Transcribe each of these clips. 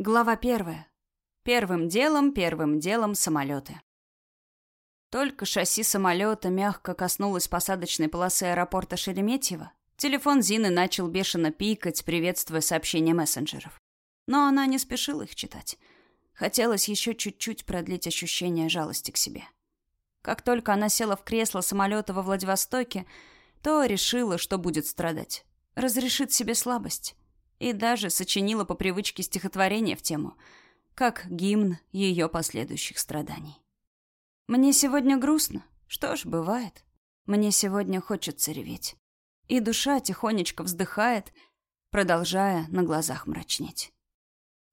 Глава первая. Первым делом, первым делом самолеты. Только шасси самолета мягко коснулось посадочной полосы аэропорта Шереметьево, телефон Зины начал бешено пикать, приветствуя сообщения мессенджеров. Но она не спешила их читать. Хотелось еще чуть-чуть продлить ощущение жалости к себе. Как только она села в кресло самолета во Владивостоке, то решила, что будет страдать. Разрешит себе слабость и даже сочинила по привычке стихотворение в тему, как гимн ее последующих страданий. «Мне сегодня грустно. Что ж, бывает. Мне сегодня хочется реветь». И душа тихонечко вздыхает, продолжая на глазах мрачнеть.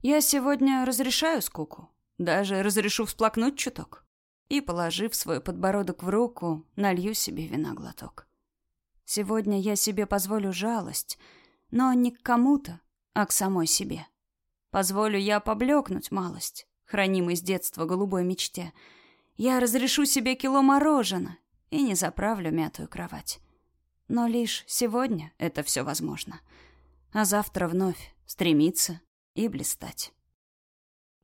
«Я сегодня разрешаю скуку, даже разрешу всплакнуть чуток» и, положив свой подбородок в руку, налью себе вина глоток. Сегодня я себе позволю жалость — но не к кому-то, а к самой себе. Позволю я поблекнуть малость, хранимой с детства голубой мечте. Я разрешу себе кило мороженого и не заправлю мятую кровать. Но лишь сегодня это все возможно. А завтра вновь стремиться и блистать.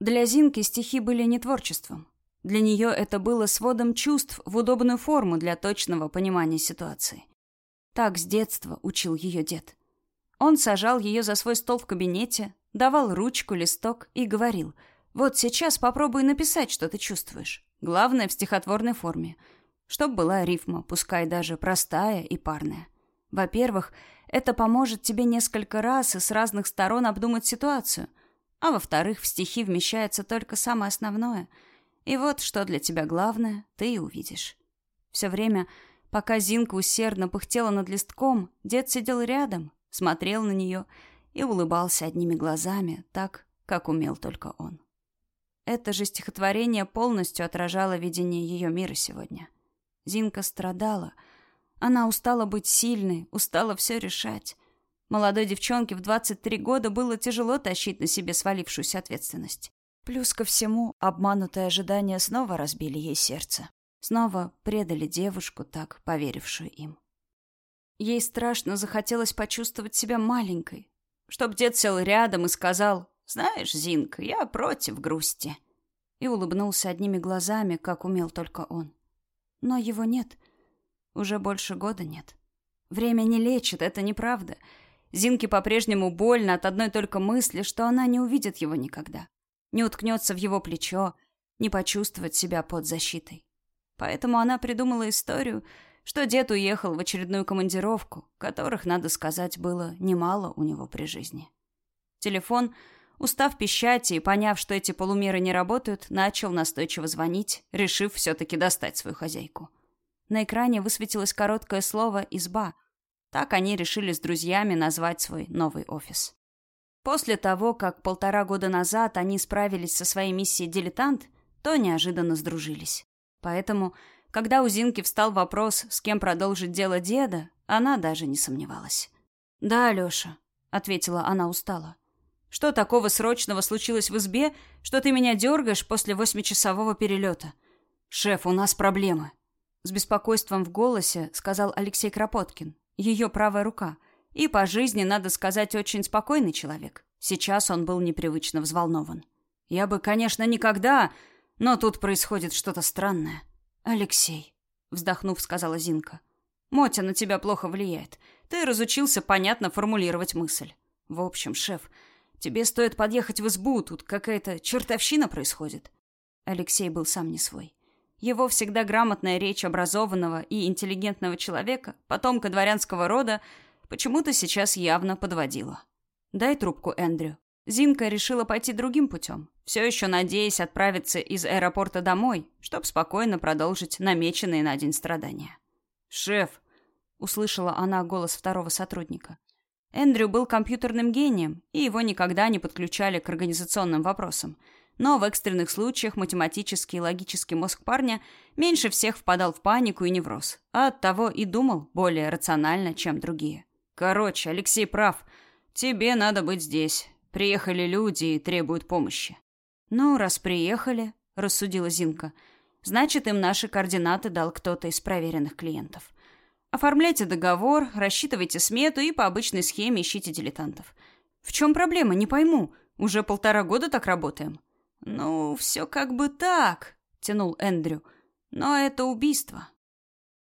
Для Зинки стихи были не творчеством. Для нее это было сводом чувств в удобную форму для точного понимания ситуации. Так с детства учил ее дед. Он сажал ее за свой стол в кабинете, давал ручку, листок и говорил, «Вот сейчас попробуй написать, что ты чувствуешь. Главное, в стихотворной форме. Чтоб была рифма, пускай даже простая и парная. Во-первых, это поможет тебе несколько раз и с разных сторон обдумать ситуацию. А во-вторых, в стихи вмещается только самое основное. И вот что для тебя главное, ты и увидишь. Все время, пока Зинка усердно пыхтела над листком, дед сидел рядом, смотрел на нее и улыбался одними глазами, так, как умел только он. Это же стихотворение полностью отражало видение ее мира сегодня. Зинка страдала. Она устала быть сильной, устала все решать. Молодой девчонке в 23 года было тяжело тащить на себе свалившуюся ответственность. Плюс ко всему, обманутые ожидания снова разбили ей сердце. Снова предали девушку, так поверившую им. Ей страшно захотелось почувствовать себя маленькой. Чтоб дед сел рядом и сказал, «Знаешь, Зинка, я против грусти». И улыбнулся одними глазами, как умел только он. Но его нет. Уже больше года нет. Время не лечит, это неправда. Зинке по-прежнему больно от одной только мысли, что она не увидит его никогда. Не уткнется в его плечо, не почувствует себя под защитой. Поэтому она придумала историю, что дед уехал в очередную командировку, которых, надо сказать, было немало у него при жизни. Телефон, устав пищать и поняв, что эти полумеры не работают, начал настойчиво звонить, решив все-таки достать свою хозяйку. На экране высветилось короткое слово «изба». Так они решили с друзьями назвать свой новый офис. После того, как полтора года назад они справились со своей миссией «Дилетант», то неожиданно сдружились. Поэтому когда у Зинки встал вопрос, с кем продолжить дело деда, она даже не сомневалась. «Да, Алёша», — ответила она устало. «Что такого срочного случилось в избе, что ты меня дергаешь после восьмичасового перелета?» «Шеф, у нас проблемы», — с беспокойством в голосе сказал Алексей Кропоткин, ее правая рука. И по жизни, надо сказать, очень спокойный человек. Сейчас он был непривычно взволнован. «Я бы, конечно, никогда, но тут происходит что-то странное». «Алексей», — вздохнув, сказала Зинка. «Мотя на тебя плохо влияет. Ты разучился понятно формулировать мысль. В общем, шеф, тебе стоит подъехать в избу, тут какая-то чертовщина происходит». Алексей был сам не свой. Его всегда грамотная речь образованного и интеллигентного человека, потомка дворянского рода, почему-то сейчас явно подводила. «Дай трубку Эндрю», Зинка решила пойти другим путем, все еще надеясь отправиться из аэропорта домой, чтобы спокойно продолжить намеченные на день страдания. «Шеф!» — услышала она голос второго сотрудника. Эндрю был компьютерным гением, и его никогда не подключали к организационным вопросам. Но в экстренных случаях математический и логический мозг парня меньше всех впадал в панику и невроз, а оттого и думал более рационально, чем другие. «Короче, Алексей прав. Тебе надо быть здесь. Приехали люди и требуют помощи. Ну, раз приехали, рассудила Зинка, значит, им наши координаты дал кто-то из проверенных клиентов. Оформляйте договор, рассчитывайте смету и по обычной схеме ищите дилетантов. В чем проблема, не пойму, Уже полтора года так работаем?» «Ну, все как бы так», — тянул Эндрю. «Но это убийство».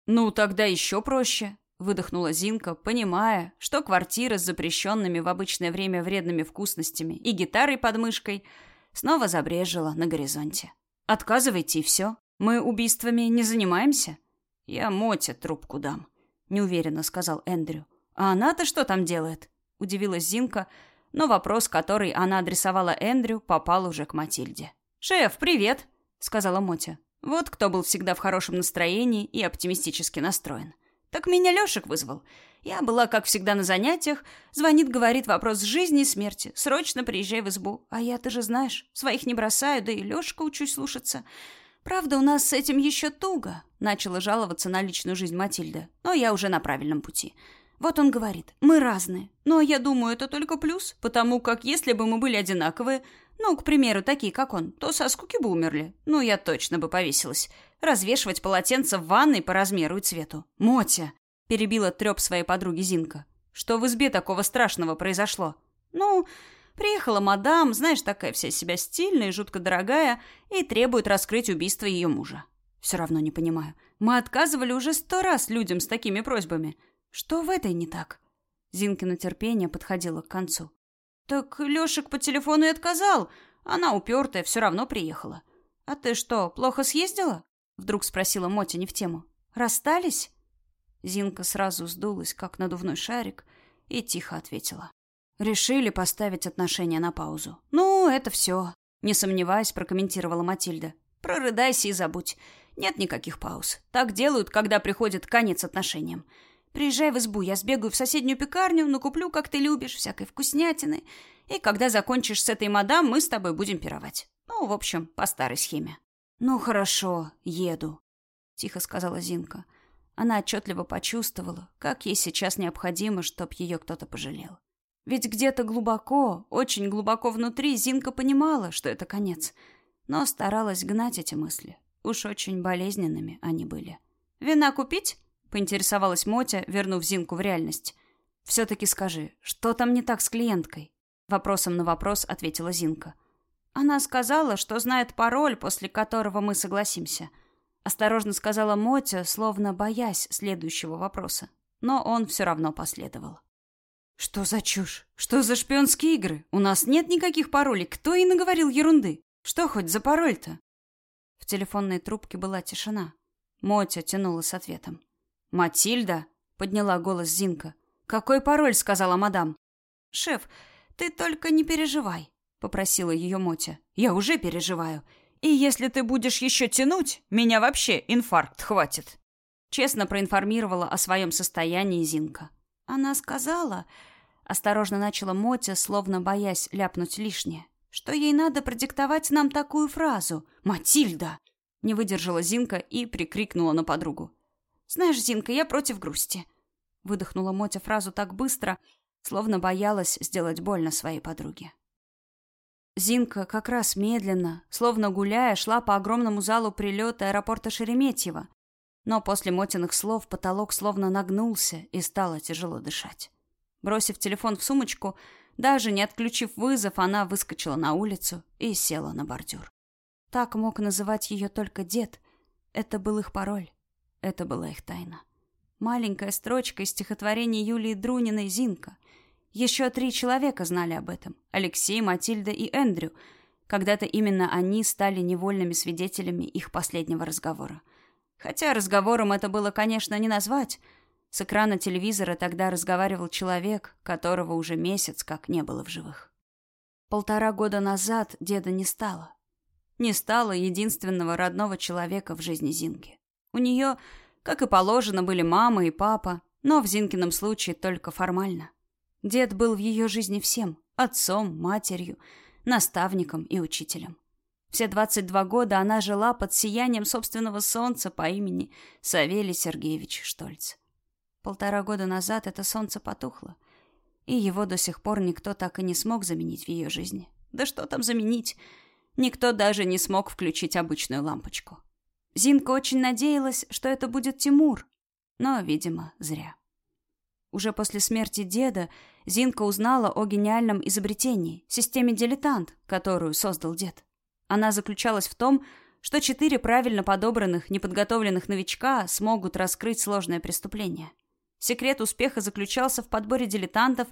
«Ну, тогда еще проще», — выдохнула Зинка, понимая, что квартира с запрещенными в обычное время вредными вкусностями и гитарой под мышкой снова забрежила на горизонте. «Отказывайте, и все. Мы убийствами не занимаемся?» «Я Моте трубку дам», — неуверенно сказал Эндрю. «А она-то что там делает?» — удивилась Зинка, но вопрос, который она адресовала Эндрю, попал уже к Матильде. «Шеф, привет!» — сказала Мотя. Вот кто был всегда в хорошем настроении и оптимистически настроен. Так меня Лешек вызвал. Я была, как всегда, на занятиях. Звонит, говорит, вопрос жизни и смерти. Срочно приезжай в избу. А я, ты же знаешь, своих не бросаю, да и Лешка учусь слушаться. Правда, у нас с этим еще туго. Начала жаловаться на личную жизнь Матильда. Но я уже на правильном пути. Вот он говорит, мы разные. Но я думаю, это только плюс, потому как если бы мы были одинаковые, ну, к примеру, такие, как он, то со скуки бы умерли. Ну, я точно бы повесилась. Развешивать полотенце в ванной по размеру и цвету. Мотя, перебила треп своей подруги Зинка. Что в избе такого страшного произошло? Ну, приехала мадам, знаешь, такая вся себя стильная и жутко дорогая, и требует раскрыть убийство ее мужа. Все равно не понимаю. Мы отказывали уже сто раз людям с такими просьбами. Что в этой не так? Зинкино терпение подходило к концу. Так Лешек по телефону и отказал. Она упертая, все равно приехала. А ты что, плохо съездила? Вдруг спросила Мотя не в тему. Расстались? Зинка сразу сдулась, как надувной шарик, и тихо ответила. Решили поставить отношения на паузу. Ну, это все. Не сомневаясь, прокомментировала Матильда. Прорыдайся и забудь. Нет никаких пауз. Так делают, когда приходит конец отношениям. Приезжай в избу, я сбегаю в соседнюю пекарню, накуплю, как ты любишь, всякой вкуснятины. И когда закончишь с этой мадам, мы с тобой будем пировать. Ну, в общем, по старой схеме. Ну, хорошо, еду, тихо сказала Зинка. Она отчетливо почувствовала, как ей сейчас необходимо, чтоб ее кто-то пожалел. Ведь где-то глубоко, очень глубоко внутри Зинка понимала, что это конец, но старалась гнать эти мысли. Уж очень болезненными они были. «Вина купить?» Поинтересовалась Мотя, вернув Зинку в реальность. «Все-таки скажи, что там не так с клиенткой?» Вопросом на вопрос ответила Зинка. «Она сказала, что знает пароль, после которого мы согласимся». Осторожно сказала Мотя, словно боясь следующего вопроса. Но он все равно последовал. «Что за чушь? Что за шпионские игры? У нас нет никаких паролей. Кто и наговорил ерунды? Что хоть за пароль-то?» В телефонной трубке была тишина. Мотя тянула с ответом. «Матильда?» — подняла голос Зинка. «Какой пароль?» — сказала мадам. «Шеф, ты только не переживай», — попросила ее Мотя. «Я уже переживаю. И если ты будешь еще тянуть, меня вообще инфаркт хватит». Честно проинформировала о своем состоянии Зинка. Она сказала, осторожно начала Мотя, словно боясь ляпнуть лишнее, что ей надо продиктовать нам такую фразу «Матильда!» Не выдержала Зинка и прикрикнула на подругу. Знаешь, Зинка, я против грусти. Выдохнула Мотя фразу так быстро, словно боялась сделать больно своей подруге. Зинка как раз медленно, словно гуляя, шла по огромному залу прилета аэропорта Шереметьево. Но после Мотиных слов потолок словно нагнулся и стало тяжело дышать. Бросив телефон в сумочку, даже не отключив вызов, она выскочила на улицу и села на бордюр. Так мог называть ее только дед. Это был их пароль. Это была их тайна. Маленькая строчка из стихотворения Юлии Друниной «Зинка». Еще три человека знали об этом. Алексей, Матильда и Эндрю. Когда-то именно они стали невольными свидетелями их последнего разговора. Хотя разговором это было, конечно, не назвать. С экрана телевизора тогда разговаривал человек, которого уже месяц как не было в живых. Полтора года назад деда не стало. Не стало единственного родного человека в жизни Зинки. У нее, как и положено, были мама и папа, но в Зинкином случае только формально. Дед был в ее жизни всем – отцом, матерью, наставником и учителем. Все 22 года она жила под сиянием собственного солнца по имени Савелий Сергеевич Штольц. Полтора года назад это солнце потухло, и его до сих пор никто так и не смог заменить в ее жизни. Да что там заменить? Никто даже не смог включить обычную лампочку. Зинка очень надеялась, что это будет Тимур, но, видимо, зря. Уже после смерти деда Зинка узнала о гениальном изобретении – системе «Дилетант», которую создал дед. Она заключалась в том, что четыре правильно подобранных, неподготовленных новичка смогут раскрыть сложное преступление. Секрет успеха заключался в подборе дилетантов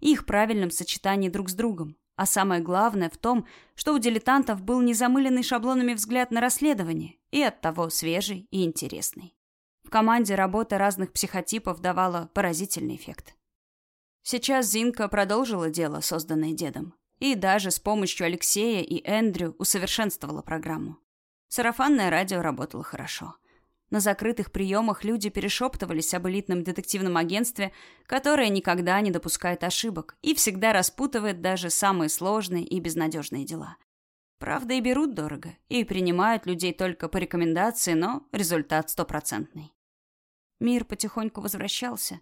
и их правильном сочетании друг с другом. А самое главное в том, что у дилетантов был незамыленный шаблонами взгляд на расследование и оттого свежий и интересный. В команде работа разных психотипов давала поразительный эффект. Сейчас Зинка продолжила дело, созданное дедом, и даже с помощью Алексея и Эндрю усовершенствовала программу. Сарафанное радио работало хорошо. На закрытых приемах люди перешептывались об элитном детективном агентстве, которое никогда не допускает ошибок и всегда распутывает даже самые сложные и безнадежные дела. Правда, и берут дорого, и принимают людей только по рекомендации, но результат стопроцентный. Мир потихоньку возвращался,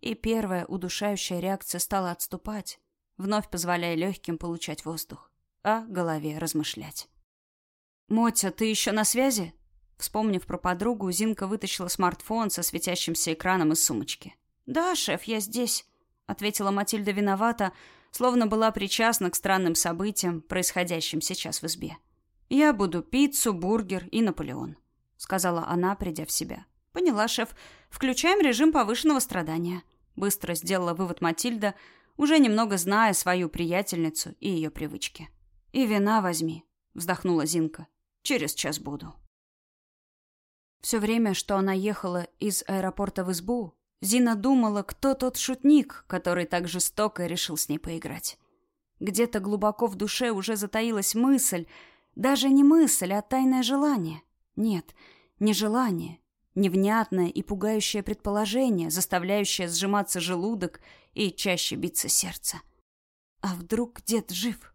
и первая удушающая реакция стала отступать, вновь позволяя легким получать воздух, а голове размышлять. «Мотя, ты еще на связи?» Вспомнив про подругу, Зинка вытащила смартфон со светящимся экраном из сумочки. «Да, шеф, я здесь», — ответила Матильда виновата, словно была причастна к странным событиям, происходящим сейчас в избе. «Я буду пиццу, бургер и Наполеон», — сказала она, придя в себя. «Поняла, шеф. Включаем режим повышенного страдания», — быстро сделала вывод Матильда, уже немного зная свою приятельницу и ее привычки. «И вина возьми», — вздохнула Зинка. «Через час буду». Все время, что она ехала из аэропорта в избу, Зина думала, кто тот шутник, который так жестоко решил с ней поиграть. Где-то глубоко в душе уже затаилась мысль, даже не мысль, а тайное желание. Нет, не желание, Невнятное и пугающее предположение, заставляющее сжиматься желудок и чаще биться сердце. А вдруг дед жив?